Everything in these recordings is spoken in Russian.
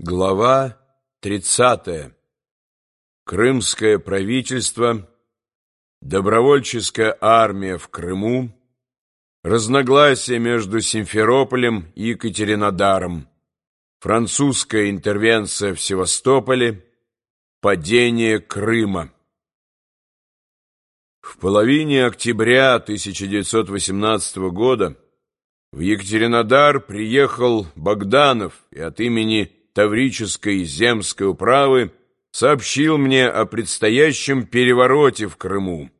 Глава 30. Крымское правительство, добровольческая армия в Крыму, разногласия между Симферополем и Екатеринодаром, французская интервенция в Севастополе, падение Крыма. В половине октября 1918 года в Екатеринодар приехал Богданов и от имени Таврической земской управы сообщил мне о предстоящем перевороте в Крыму,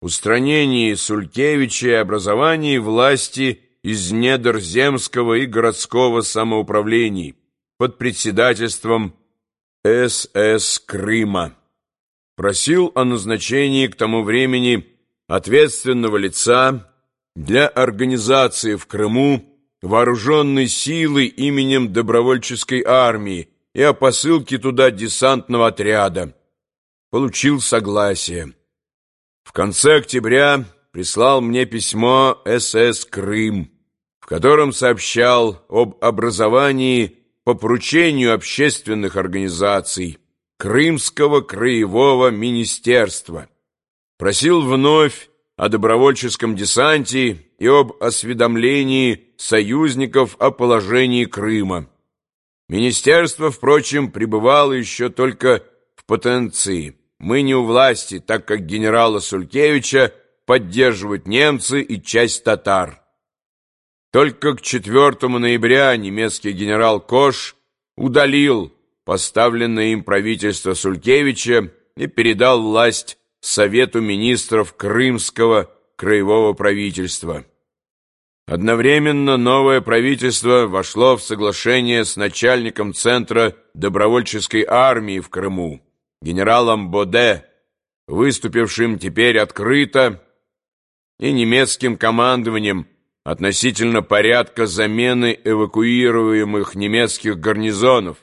устранении Сулькевича и образовании власти из недр земского и городского самоуправлений под председательством СС Крыма. Просил о назначении к тому времени ответственного лица для организации в Крыму вооруженной силы именем добровольческой армии и о посылке туда десантного отряда. Получил согласие. В конце октября прислал мне письмо СС «Крым», в котором сообщал об образовании по поручению общественных организаций Крымского краевого министерства. Просил вновь о добровольческом десанте и об осведомлении союзников о положении Крыма. Министерство, впрочем, пребывало еще только в потенции. Мы не у власти, так как генерала Сулькевича поддерживают немцы и часть татар. Только к 4 ноября немецкий генерал Кош удалил поставленное им правительство Сулькевича и передал власть Совету министров Крымского краевого правительства. Одновременно новое правительство вошло в соглашение с начальником Центра добровольческой армии в Крыму, генералом Боде, выступившим теперь открыто, и немецким командованием относительно порядка замены эвакуируемых немецких гарнизонов.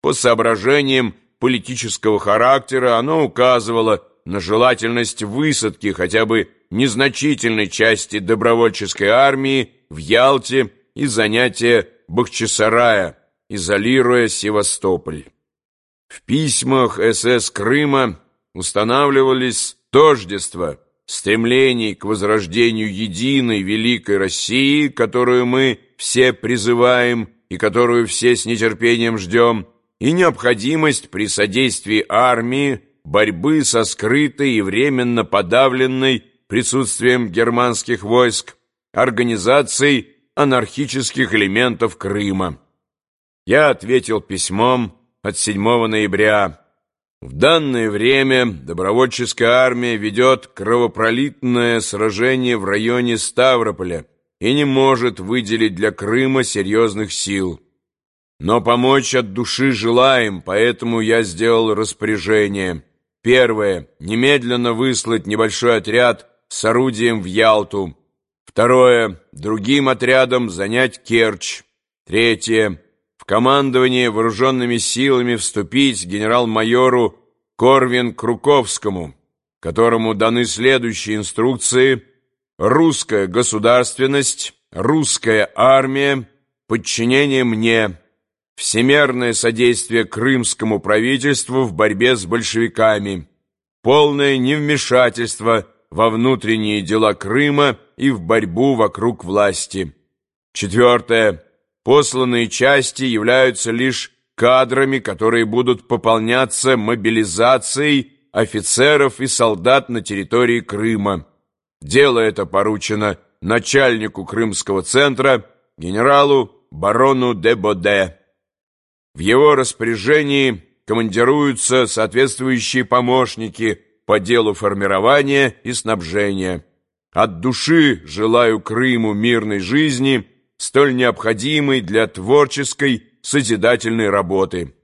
По соображениям политического характера оно указывало на желательность высадки хотя бы незначительной части добровольческой армии в Ялте и занятия Бахчисарая, изолируя Севастополь. В письмах СС Крыма устанавливались тождества, стремлений к возрождению единой великой России, которую мы все призываем и которую все с нетерпением ждем, и необходимость при содействии армии борьбы со скрытой и временно подавленной присутствием германских войск организацией анархических элементов Крыма. Я ответил письмом от 7 ноября. В данное время добровольческая армия ведет кровопролитное сражение в районе Ставрополя и не может выделить для Крыма серьезных сил. Но помочь от души желаем, поэтому я сделал распоряжение – Первое. Немедленно выслать небольшой отряд с орудием в Ялту. Второе. Другим отрядом занять Керчь. Третье. В командование вооруженными силами вступить генерал-майору Корвин Круковскому, которому даны следующие инструкции. Русская государственность, русская армия, подчинение мне – всемерное содействие крымскому правительству в борьбе с большевиками, полное невмешательство во внутренние дела Крыма и в борьбу вокруг власти. Четвертое. Посланные части являются лишь кадрами, которые будут пополняться мобилизацией офицеров и солдат на территории Крыма. Дело это поручено начальнику Крымского центра, генералу барону де Боде. В его распоряжении командируются соответствующие помощники по делу формирования и снабжения. От души желаю Крыму мирной жизни, столь необходимой для творческой созидательной работы.